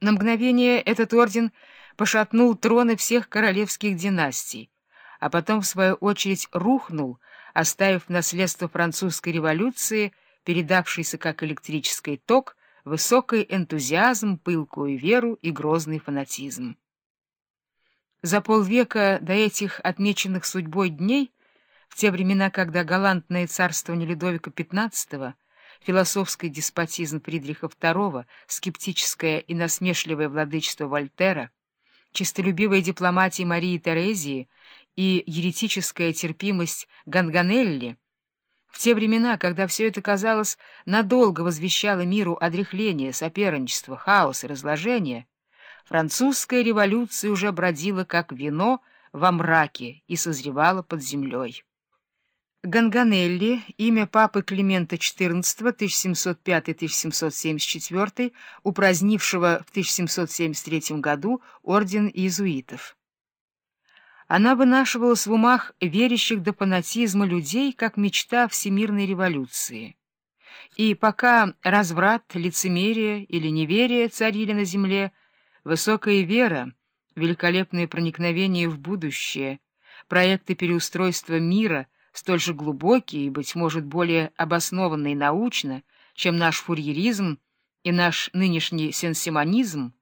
На мгновение этот орден пошатнул троны всех королевских династий, а потом, в свою очередь, рухнул, оставив наследство французской революции, передавшийся как электрический ток, высокий энтузиазм, пылкую веру и грозный фанатизм. За полвека до этих отмеченных судьбой дней, в те времена, когда галантное царствование Людовика XV философский деспотизм Фридриха II, скептическое и насмешливое владычество Вольтера, чистолюбивая дипломатия Марии Терезии и еретическая терпимость Ганганелли, в те времена, когда все это, казалось, надолго возвещало миру отрехление, соперничество, хаос и разложение, французская революция уже бродила как вино во мраке и созревала под землей. Ганганелли, имя папы Климента XIV, 1705-1774, упразднившего в 1773 году орден иезуитов. Она вынашивалась в умах верящих до фанатизма людей, как мечта всемирной революции. И пока разврат, лицемерие или неверие царили на земле, высокая вера, великолепное проникновение в будущее, проекты переустройства мира — столь же глубокие и, быть может, более обоснованные научно, чем наш фурьеризм и наш нынешний сенсимонизм,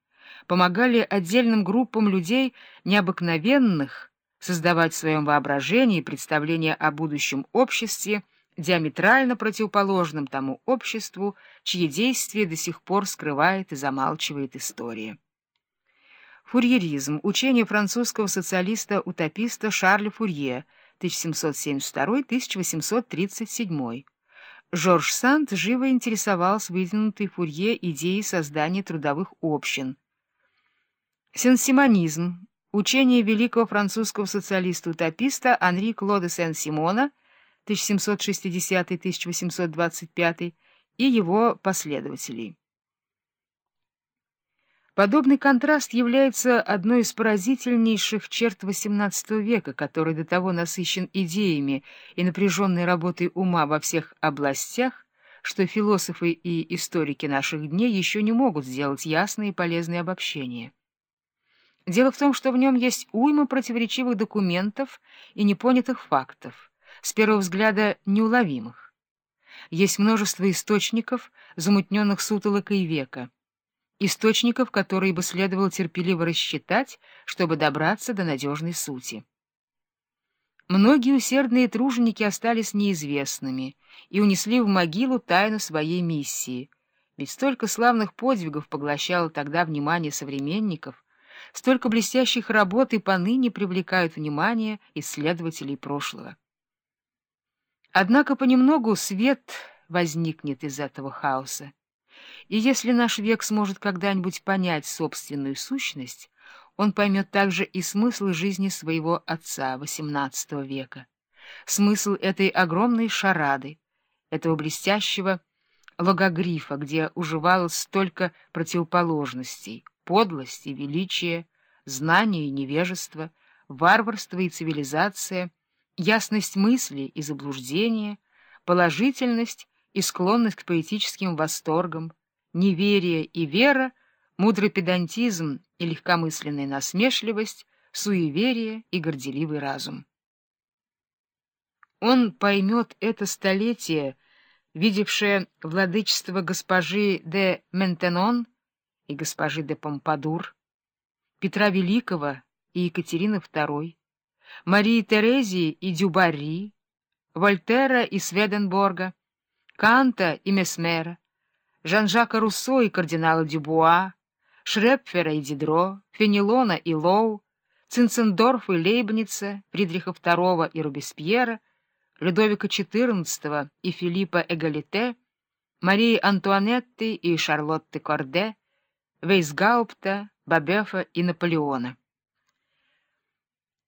помогали отдельным группам людей необыкновенных создавать в своем воображении представления о будущем обществе, диаметрально противоположном тому обществу, чьи действия до сих пор скрывает и замалчивает история. Фурьеризм — учение французского социалиста-утописта Шарля Фурье — 1772-1837. Жорж Санд живо интересовался выдвинутой Фурье идеей создания трудовых общин. Сенсимонизм — учение великого французского социалиста-утописта Анри Клода Сен-Симона 1760-1825 и его последователей. Подобный контраст является одной из поразительнейших черт XVIII века, который до того насыщен идеями и напряженной работой ума во всех областях, что философы и историки наших дней еще не могут сделать ясные и полезные обобщения. Дело в том, что в нем есть уйма противоречивых документов и непонятых фактов, с первого взгляда неуловимых. Есть множество источников, замутненных сутолокой века, источников, которые бы следовало терпеливо рассчитать, чтобы добраться до надежной сути. Многие усердные труженики остались неизвестными и унесли в могилу тайну своей миссии, ведь столько славных подвигов поглощало тогда внимание современников, столько блестящих работ и поныне привлекают внимание исследователей прошлого. Однако понемногу свет возникнет из этого хаоса. И если наш век сможет когда-нибудь понять собственную сущность, он поймет также и смысл жизни своего отца XVIII века, смысл этой огромной шарады, этого блестящего логогрифа, где уживалось столько противоположностей — подлость и величие, знание и невежество, варварство и цивилизация, ясность мысли и заблуждение, положительность и склонность к поэтическим восторгам, неверие и вера, мудрый педантизм и легкомысленная насмешливость, суеверие и горделивый разум. Он поймет это столетие, видевшее владычество госпожи де Ментенон и госпожи де Помпадур, Петра Великого и Екатерины II, Марии Терезии и Дюбари, Вольтера и Сведенборга, Канта и Месмера, Жан-Жака Руссо и кардинала Дюбуа, Шрепфера и Дидро, Фенелона и Лоу, Цинцендорф и Лейбница, Фридриха II и Робеспьера, Людовика XIV и Филиппа Эгалите, Марии Антуанетты и Шарлотты Корде, Вейсгаупта, Бабефа и Наполеона.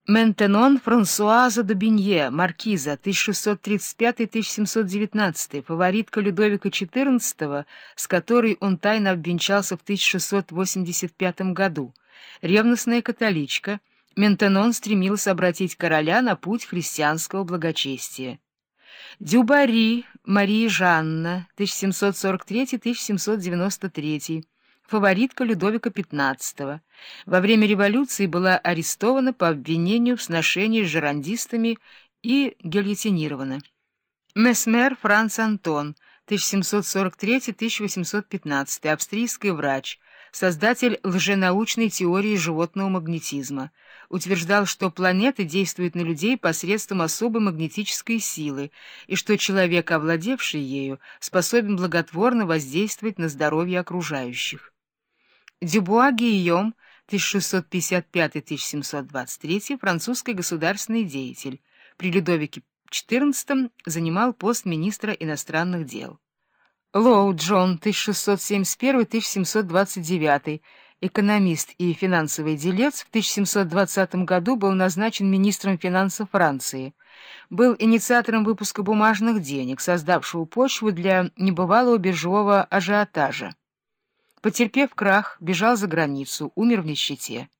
Ментенон Франсуаза де Бенье, маркиза, 1635-1719, фаворитка Людовика XIV, с которой он тайно обвенчался в 1685 году. Ревностная католичка, Ментенон стремился обратить короля на путь христианского благочестия. Дюбари Мария Жанна, 1743-1793, фаворитка Людовика XV. Во время революции была арестована по обвинению в сношении с жерандистами и гильотинирована. Месмер Франц Антон, 1743-1815, австрийский врач, создатель лженаучной теории животного магнетизма, утверждал, что планеты действуют на людей посредством особой магнетической силы и что человек, овладевший ею, способен благотворно воздействовать на здоровье окружающих. Дюбуа Гийом, 1655-1723, французский государственный деятель, при Людовике XIV занимал пост министра иностранных дел. Лоу Джон, 1671-1729, экономист и финансовый делец, в 1720 году был назначен министром финансов Франции. Был инициатором выпуска бумажных денег, создавшего почву для небывалого биржевого ажиотажа. Потерпев крах, бежал за границу, умер в нищете.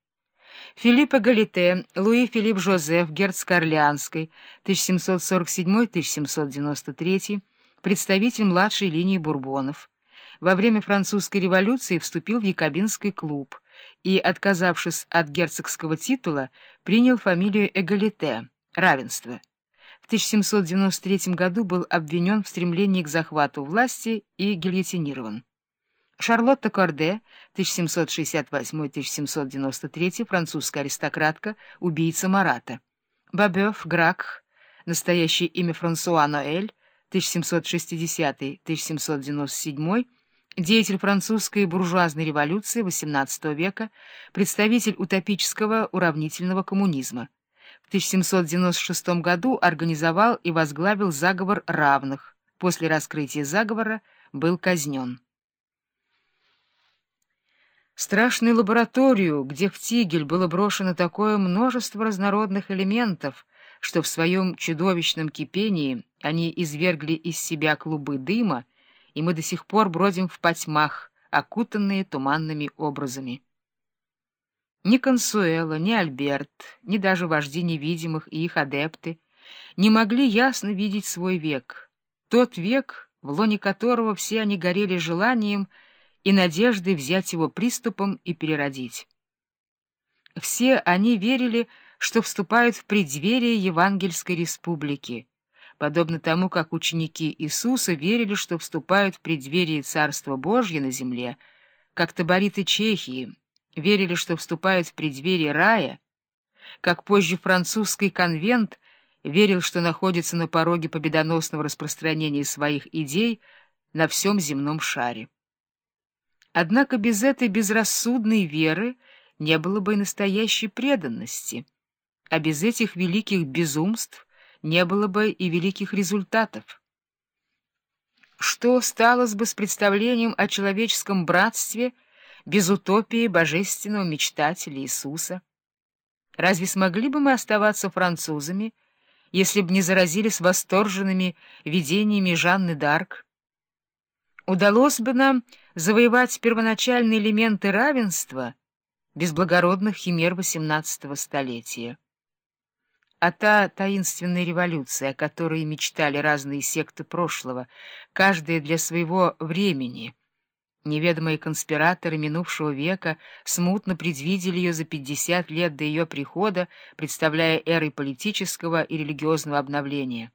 Филиппо Галите, Луи Филипп Жозеф, герцог Орлеанской, 1747-1793, представитель младшей линии бурбонов. Во время французской революции вступил в Якобинский клуб и, отказавшись от герцогского титула, принял фамилию Эгалите — равенство. В 1793 году был обвинен в стремлении к захвату власти и гильотинирован. Шарлотта Корде, 1768-1793, французская аристократка, убийца Марата. Бабёв Грак, настоящее имя Франсуа Ноэль, 1760-1797, деятель французской буржуазной революции XVIII века, представитель утопического уравнительного коммунизма. В 1796 году организовал и возглавил заговор равных. После раскрытия заговора был казнен. Страшную лабораторию, где в тигель было брошено такое множество разнородных элементов, что в своем чудовищном кипении они извергли из себя клубы дыма, и мы до сих пор бродим в потьмах, окутанные туманными образами. Ни Консуэла, ни Альберт, ни даже вожди невидимых и их адепты не могли ясно видеть свой век, тот век, в лоне которого все они горели желанием — и надеждой взять его приступом и переродить. Все они верили, что вступают в преддверие Евангельской республики, подобно тому, как ученики Иисуса верили, что вступают в преддверие Царства Божье на земле, как табориты Чехии верили, что вступают в преддверие рая, как позже французский конвент верил, что находится на пороге победоносного распространения своих идей на всем земном шаре. Однако без этой безрассудной веры не было бы и настоящей преданности, а без этих великих безумств не было бы и великих результатов. Что стало бы с представлением о человеческом братстве без утопии божественного мечтателя Иисуса? Разве смогли бы мы оставаться французами, если бы не заразились восторженными видениями Жанны Д'Арк? Удалось бы нам завоевать первоначальные элементы равенства без благородных химер XVIII столетия. А та таинственная революция, о которой мечтали разные секты прошлого, каждая для своего времени, неведомые конспираторы минувшего века смутно предвидели ее за 50 лет до ее прихода, представляя эрой политического и религиозного обновления.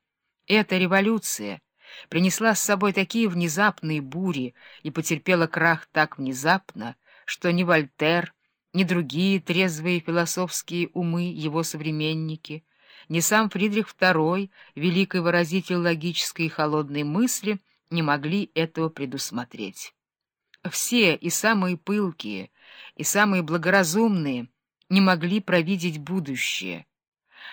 Эта революция — принесла с собой такие внезапные бури и потерпела крах так внезапно, что ни Вольтер, ни другие трезвые философские умы его современники, ни сам Фридрих II, великий выразитель логической и холодной мысли, не могли этого предусмотреть. Все, и самые пылкие, и самые благоразумные, не могли провидеть будущее.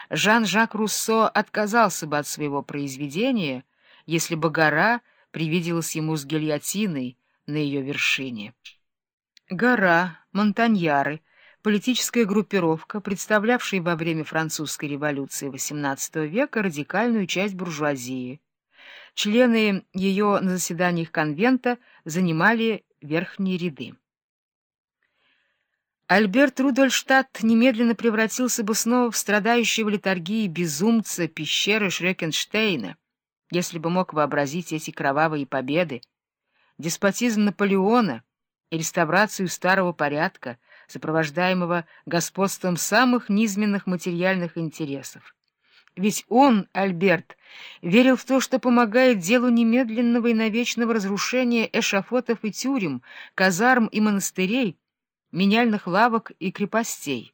Жан-Жак Руссо отказался бы от своего произведения — если бы гора привиделась ему с гильотиной на ее вершине. Гора, Монтаньяры, политическая группировка, представлявшая во время французской революции XVIII века радикальную часть буржуазии. Члены ее на заседаниях конвента занимали верхние ряды. Альберт Рудольштадт немедленно превратился бы снова в страдающего литургии безумца пещеры Шрекенштейна, если бы мог вообразить эти кровавые победы, деспотизм Наполеона и реставрацию старого порядка, сопровождаемого господством самых низменных материальных интересов. Ведь он, Альберт, верил в то, что помогает делу немедленного и навечного разрушения эшафотов и тюрем, казарм и монастырей, меняльных лавок и крепостей.